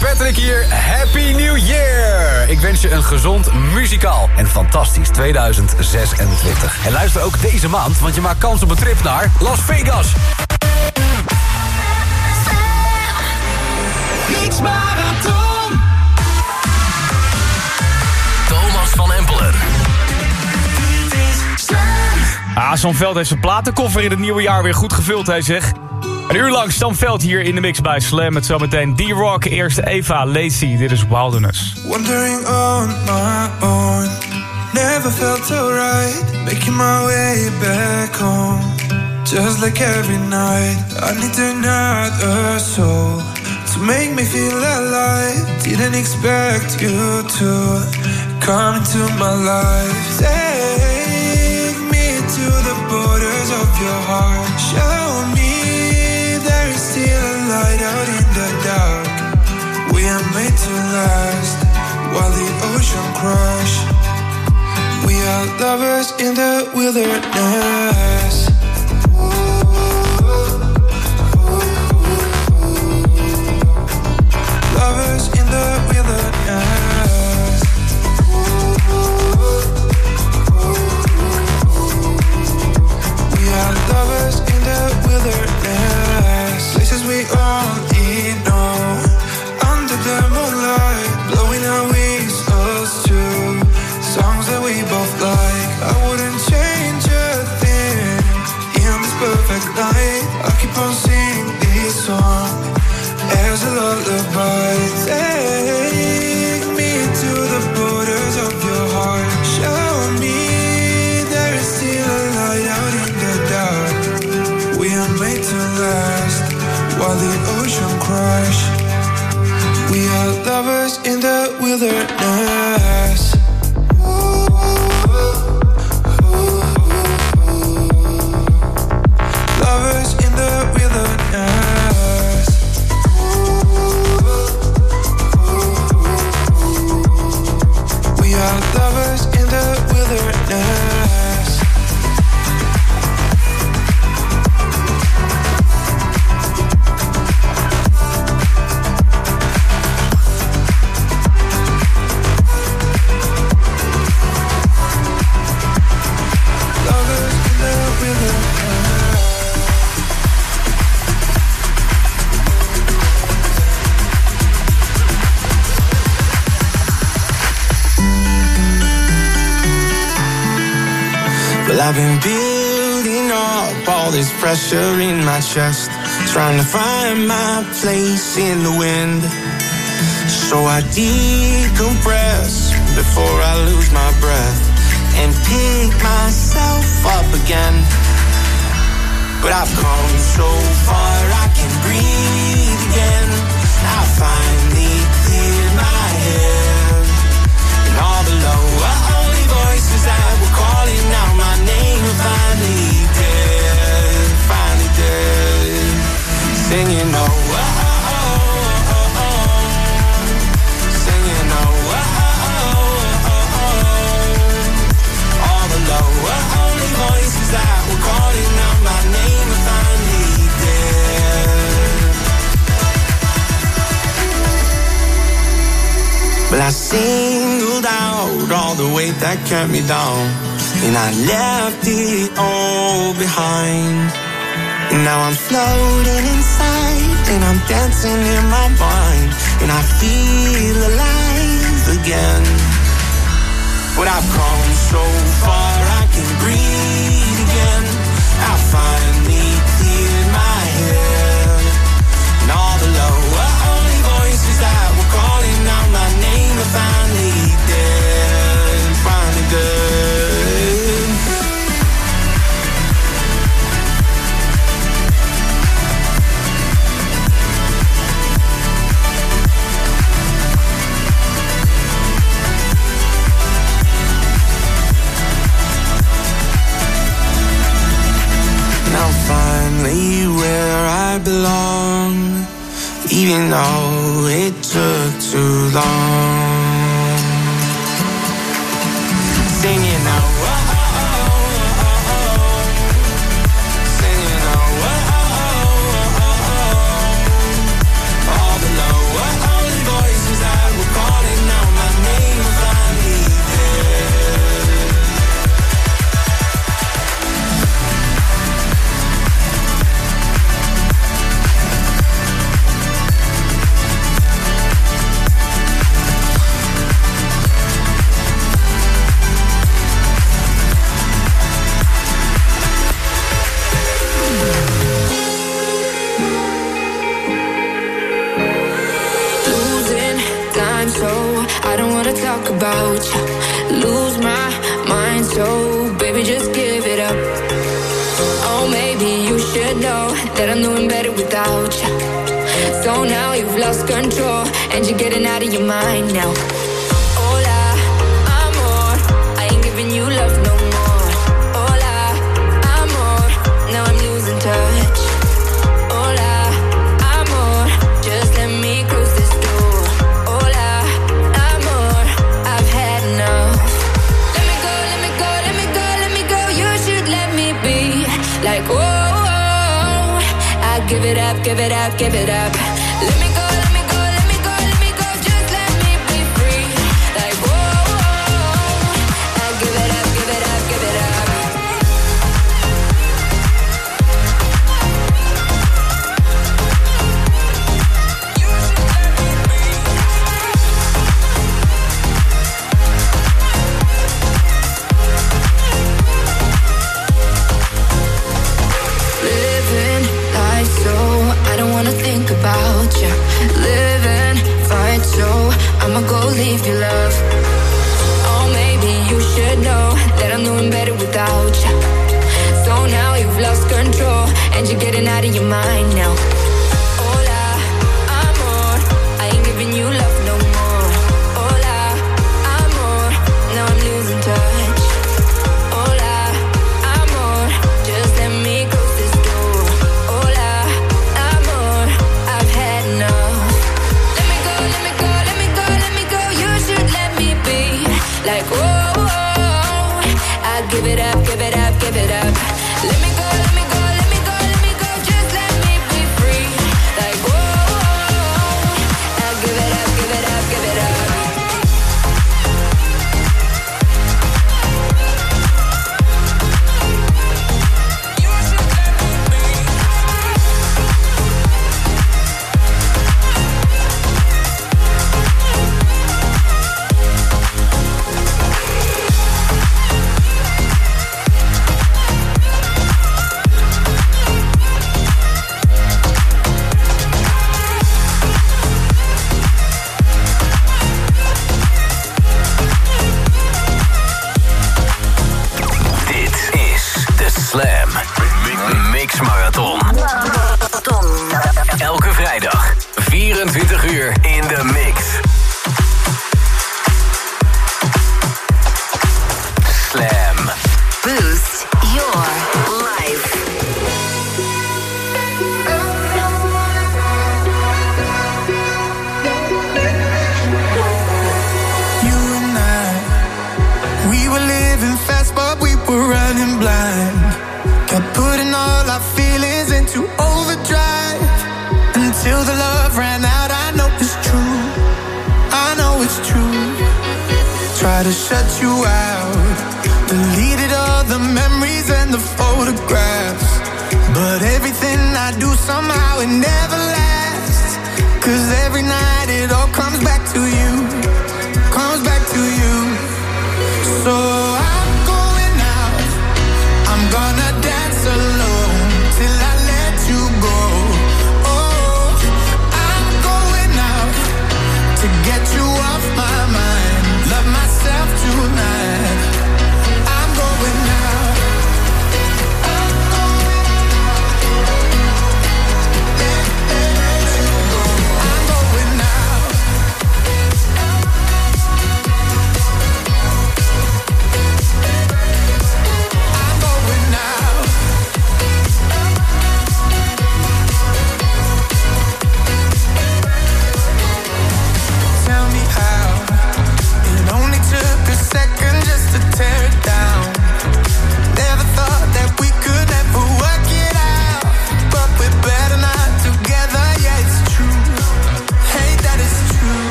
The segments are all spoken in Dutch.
Patrick hier. Happy New Year! Ik wens je een gezond, muzikaal en fantastisch 2026. En luister ook deze maand, want je maakt kans op een trip naar Las Vegas. Marathon. Thomas van Empelen. Ah, Sam Veld heeft zijn platenkoffer in het nieuwe jaar weer goed gevuld, hij zegt. Een uur lang Sam Veld hier in de mix bij Slam. Met zometeen D-Rock, eerste Eva, Lacey. Dit is Wilderness. Wandering on my own Never felt so right Making my way back home Just like every night I need another soul To make me feel alive Didn't expect you to Come into my life Take me to the borders of your heart Show me light out in the dark We are made to last while the ocean crush. We are lovers in the wilderness. Lovers places we are. other chest, trying to find my place in the wind. So I decompress before I lose my breath and pick myself up again. But I've come so far, I can breathe again. I finally singled out all the weight that kept me down. And I left it all behind. And now I'm floating inside. And I'm dancing in my mind. And I feel alive again. But I've come so far, I can breathe even though it took too long. I'm doing better without you. So now you've lost control and you're getting out of your mind now. give it up. Let me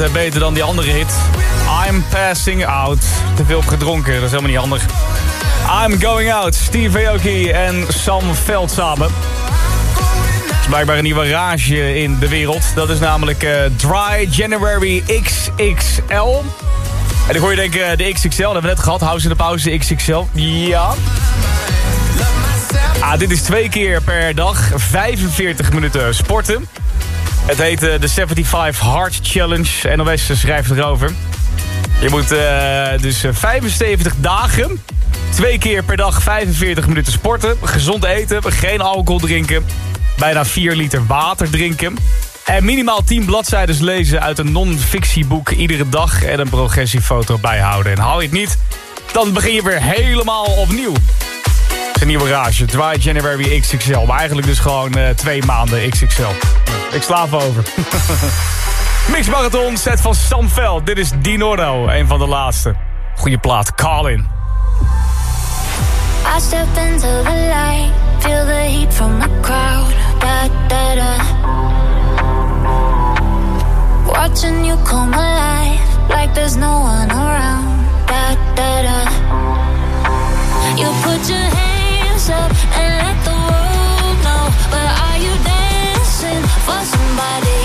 Eh, beter dan die andere hit. I'm passing out. Te veel gedronken, dat is helemaal niet handig. I'm going out. Steve Aoki en Sam Veld samen. Er is blijkbaar een nieuwe rage in de wereld. Dat is namelijk eh, Dry January XXL. En dan hoor je denken, de XXL, dat hebben we net gehad. House in de pauze, XXL. Ja. Ah, dit is twee keer per dag, 45 minuten sporten. Het heet eh, de 75 Hard Challenge. NOS schrijft erover. Je moet eh, dus eh, 75 dagen, twee keer per dag 45 minuten sporten. Gezond eten, geen alcohol drinken. Bijna 4 liter water drinken. En minimaal 10 bladzijden lezen uit een non-fictieboek iedere dag. En een progressiefoto bijhouden. En hou je het niet, dan begin je weer helemaal opnieuw. Een nieuwe rage. Dry January XXL. Maar eigenlijk dus gewoon eh, twee maanden XXL. Ik slaap over. Mix Marathon, set van Sam Veld. Dit is Dinordo, een van de laatste. Goeie plaat, Colin. I stepped into the light, feel the heat from the crowd. Da da da. Watching you come alive, like there's no one around. Da da da. You put your up and let the world know. But are you dancing for somebody?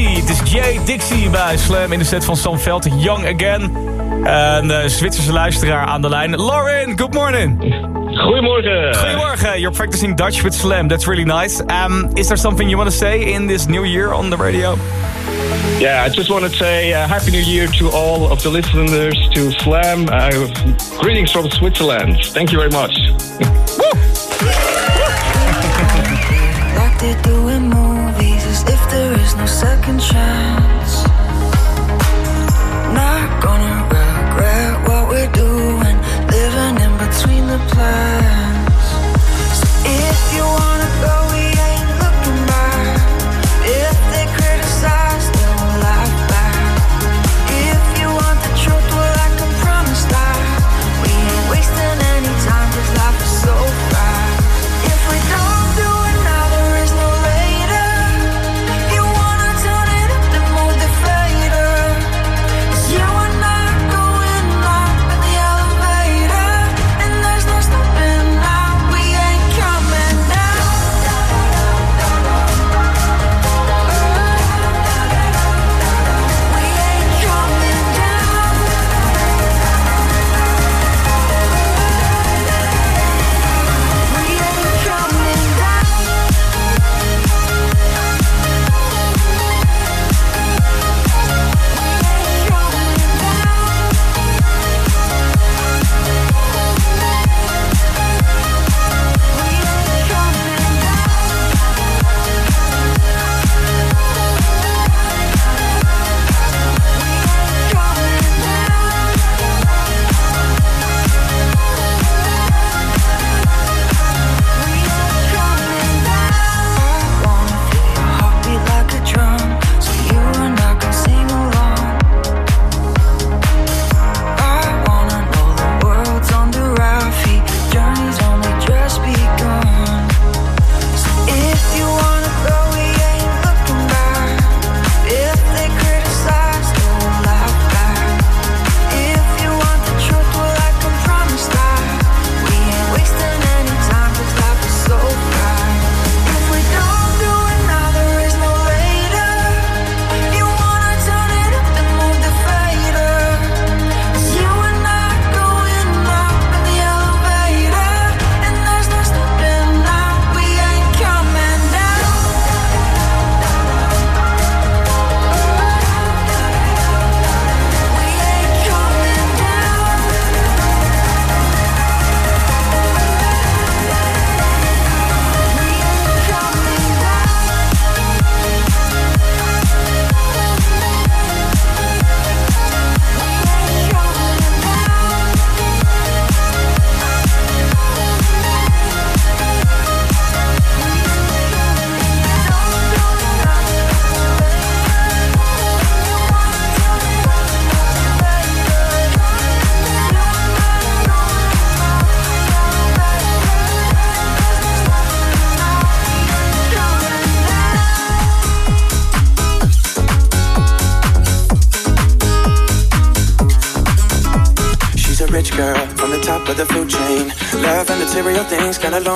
Het is Jay Dixie bij Slam in de set van Sam Veld. Young Again. Een eh, Zwitserse luisteraar aan de lijn. Lauren, good morning. Goedemorgen. Goedemorgen. You're practicing Dutch with Slam. That's really nice. Um, is there something you want to say in this new year on the radio? Yeah, I just want to say uh, Happy New Year to all of the listeners to Slam. Uh, greetings from Switzerland. Thank you very much. second chance. Not gonna regret what we're doing, living in between the plans. So if you want.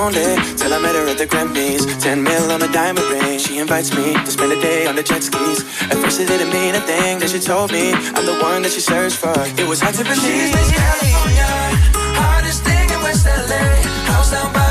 lonely till I met her at the Grammys. Ten mil on a diamond ring. She invites me to spend a day on the jet skis. At first it didn't mean a thing. Then she told me I'm the one that she searched for. It was hard to believe. She's California, hardest thing in West LA. House down by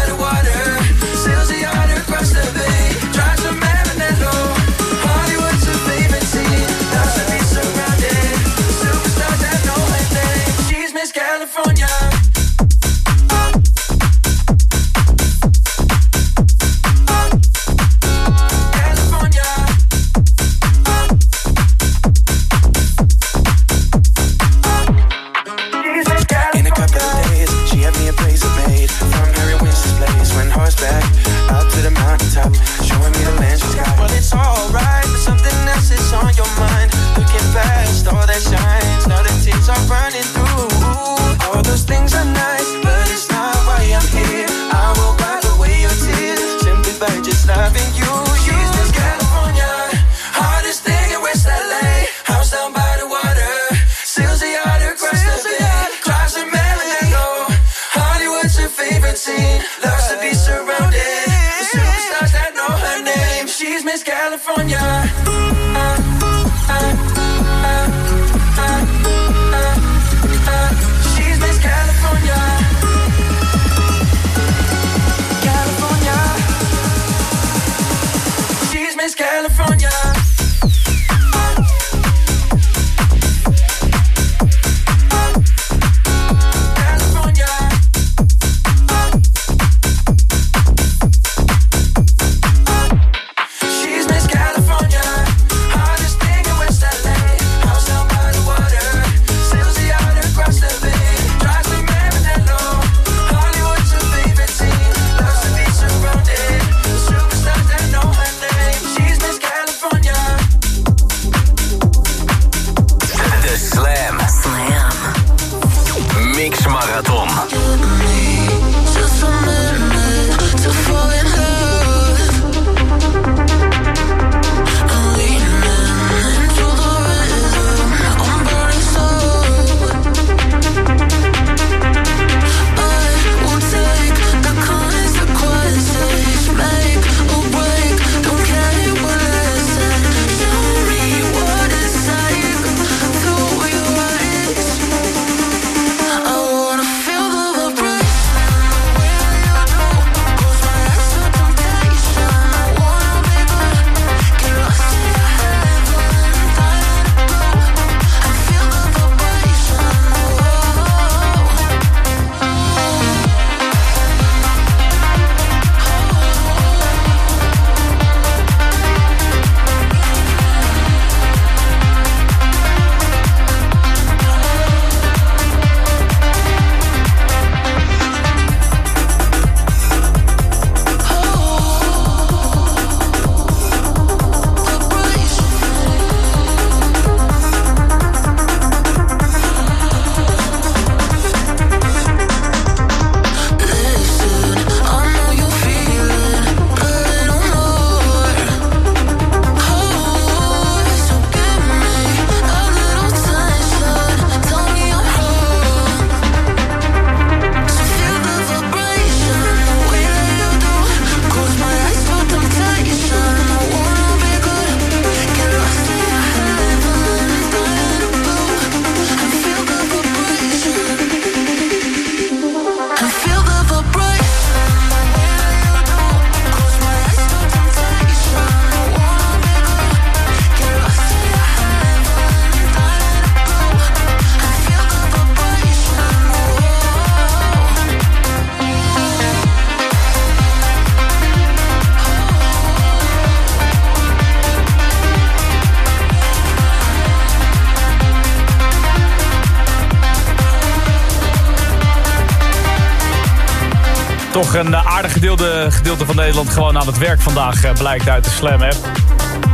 Toch een aardig gedeelte, gedeelte van Nederland gewoon aan het werk vandaag eh, blijkt uit de Slam app.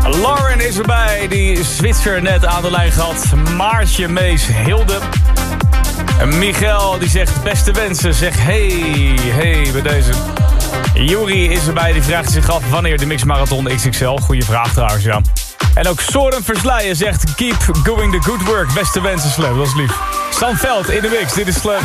Lauren is erbij, die Zwitser net aan de lijn gehad. Maartje, Mees, Hilde. En Michael die zegt beste wensen, zeg hey, hey bij deze. Juri is erbij, die vraagt zich af wanneer de mixmarathon XXL. Goeie vraag trouwens, ja. En ook Soren Versleijen zegt keep going the good work. Beste wensen, Slam, dat is lief. Sam Veld in de mix, dit is Slam.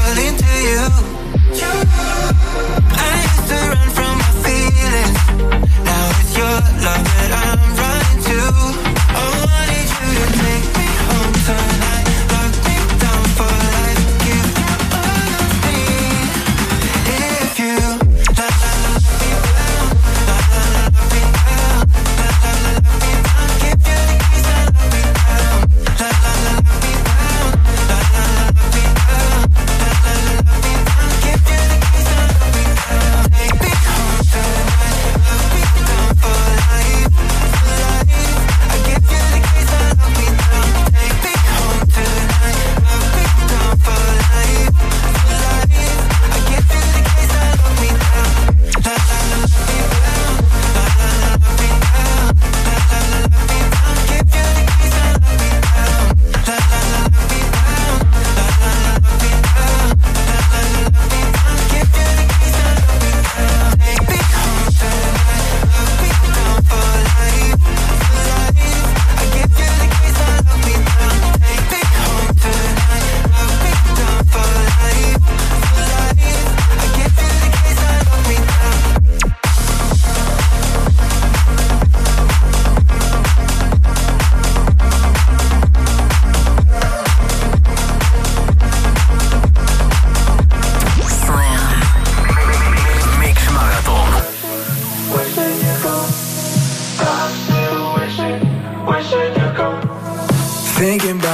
falling to you. you.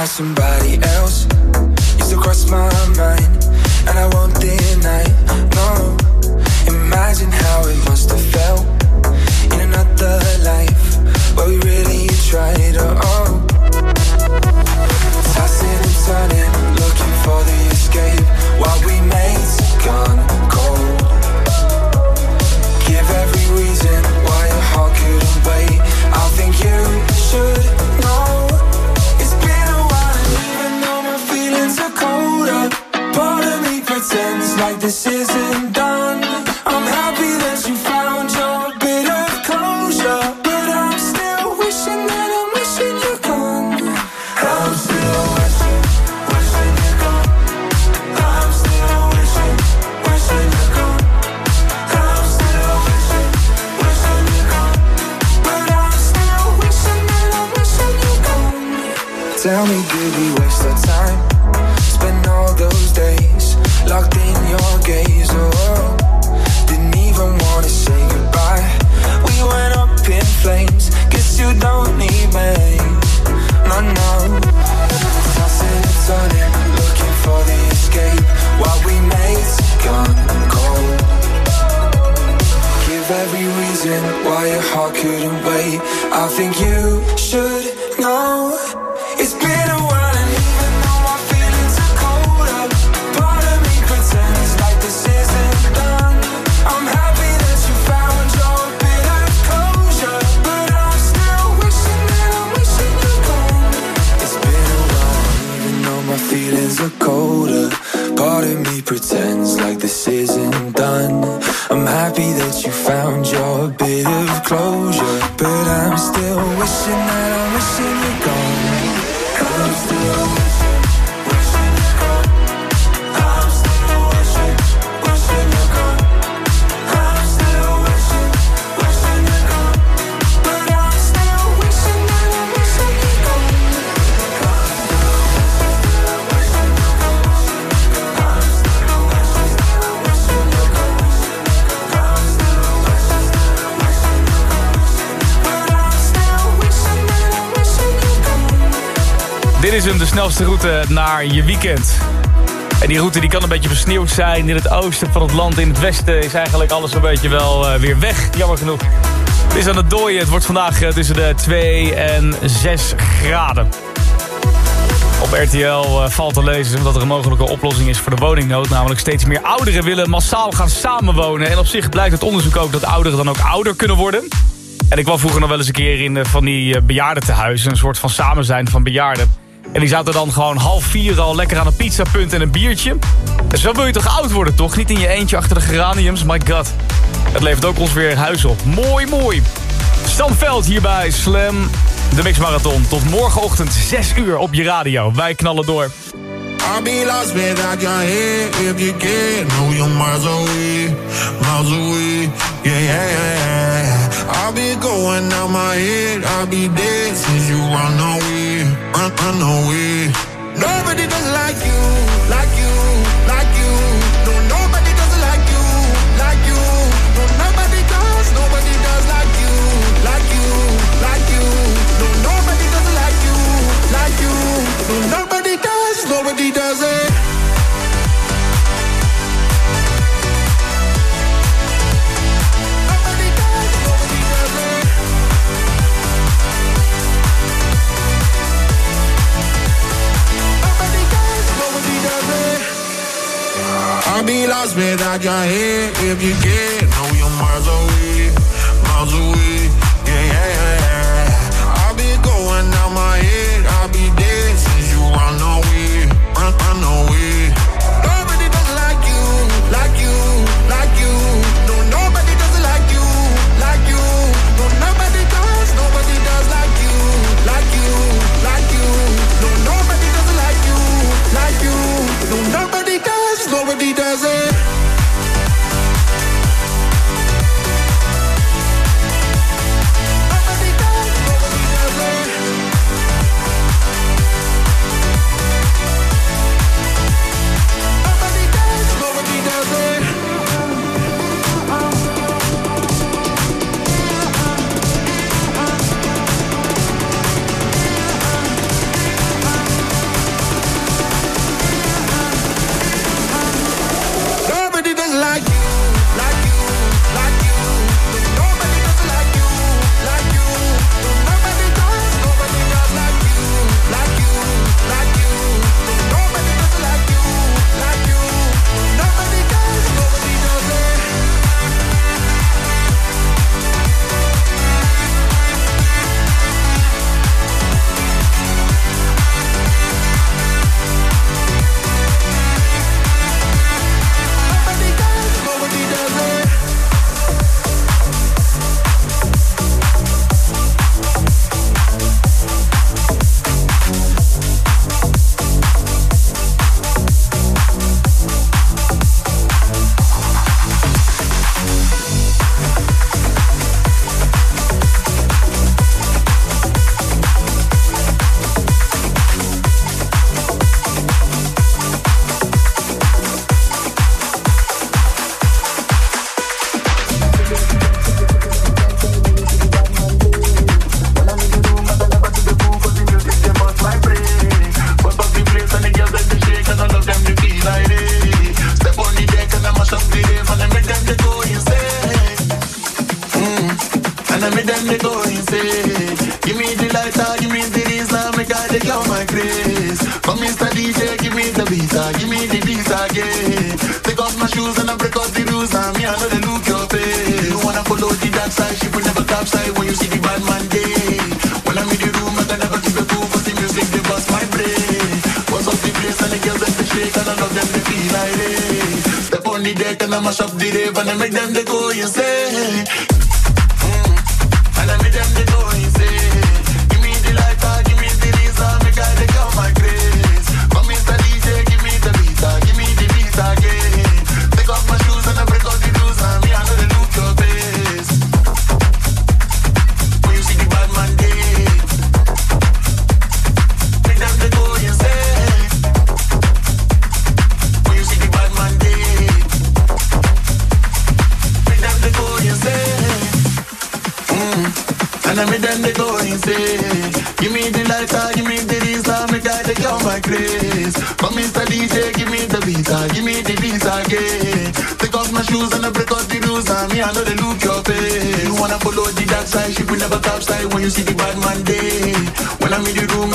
Somebody else used to cross my mind, and I won't deny. No, imagine how it must have felt in another life where we really tried. Oh, tossing and turning, looking for the escape while we mates gone this isn't done. Think you should know. I'm happy that you found your bit of closure, but I'm still wishing that I'm wishing you're de snelste route naar je weekend. En die route die kan een beetje besneeuwd zijn in het oosten van het land. In het westen is eigenlijk alles een beetje wel eh, weer weg, jammer genoeg. Het is aan het dooien. Het wordt vandaag eh, tussen de 2 en 6 graden. Op RTL eh, valt te lezen dat er een mogelijke oplossing is voor de woningnood. Namelijk steeds meer ouderen willen massaal gaan samenwonen. En op zich blijkt het onderzoek ook dat ouderen dan ook ouder kunnen worden. En ik kwam vroeger nog wel eens een keer in van die eh, bejaardentehuizen. Een soort van samen zijn van bejaarden. En die zaten dan gewoon half vier al lekker aan een pizzapunt en een biertje. Dus Zo wil je toch oud worden, toch? Niet in je eentje achter de geraniums, my god. Het levert ook ons weer huis op. Mooi, mooi. Stamveld hierbij, Slam, de Mix Marathon. Tot morgenochtend 6 uur op je radio. Wij knallen door. I'll be if you away, away. yeah, yeah, yeah, yeah. I be going out my head, I be dead since you run away, run, run away. Nobody does like you. I'll be lost without your head if you get on your miles away, miles away. Yeah, yeah, yeah. I'll be going out mash up the rave and I make them they go insane.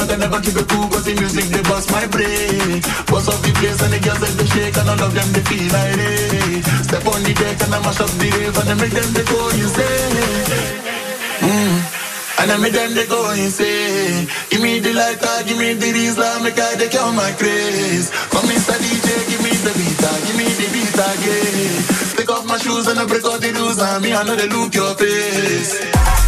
and I never keep it cool Cause the music they bust my brain. Bust off the place and the girls they shake And all of them they feel like they. Step on the deck and I mash up the rave And I make them they go insane. Mm. And I make them they go insane. Give me the lighter, give me the reason Make I take all my craze. Come Mr. DJ, give me the beat ah, Give me the beat again. Take off my shoes and I break all the rules And me I know they look your face.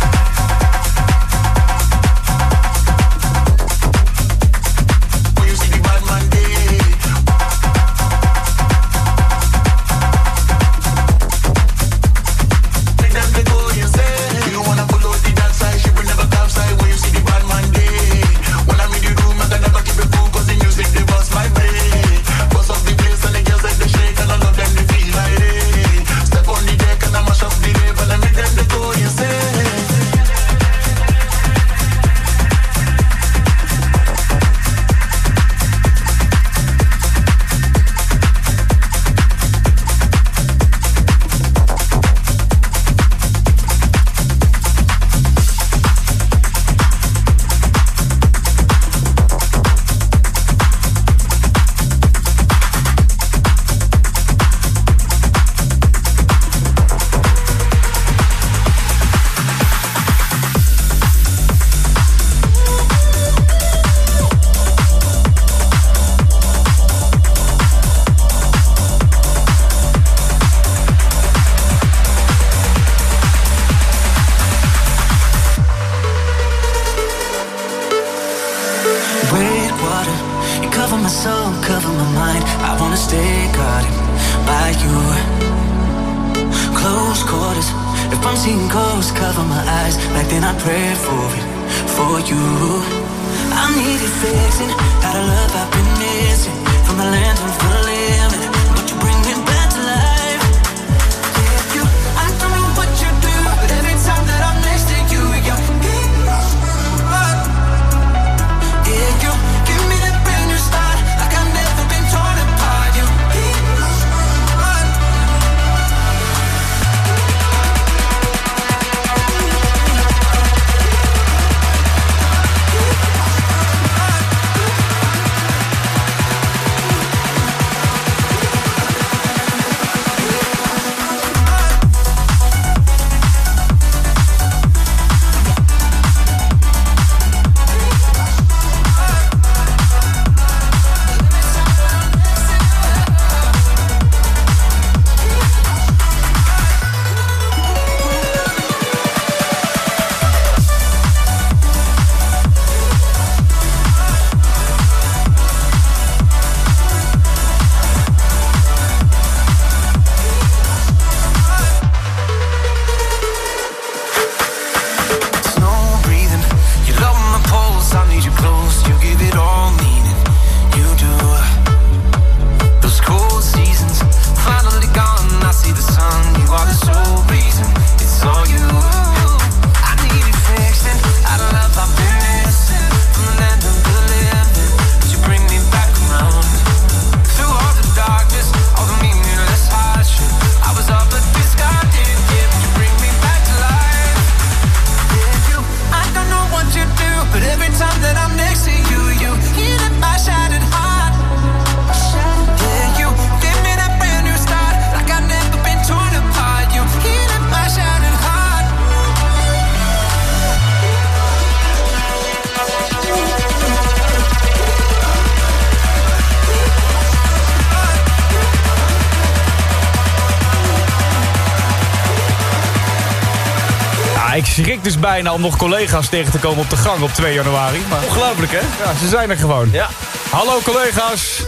lukt dus bijna om nog collega's tegen te komen op de gang op 2 januari. Maar... Ongelooflijk, hè? Ja, ze zijn er gewoon. Ja. Hallo, collega's.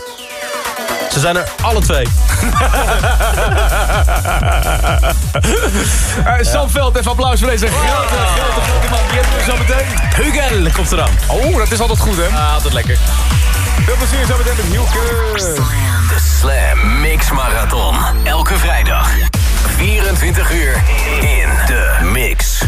Ze zijn er alle twee. uh, Sam Veld, even applaus voor deze grote, grote, grote, man. Die hebben we zo meteen. Hugel komt eraan. Oh, dat is altijd goed, hè? Ja, altijd lekker. Veel plezier zo meteen met Hielke. De Slam Mix Marathon. Elke vrijdag. 24 uur in de mix.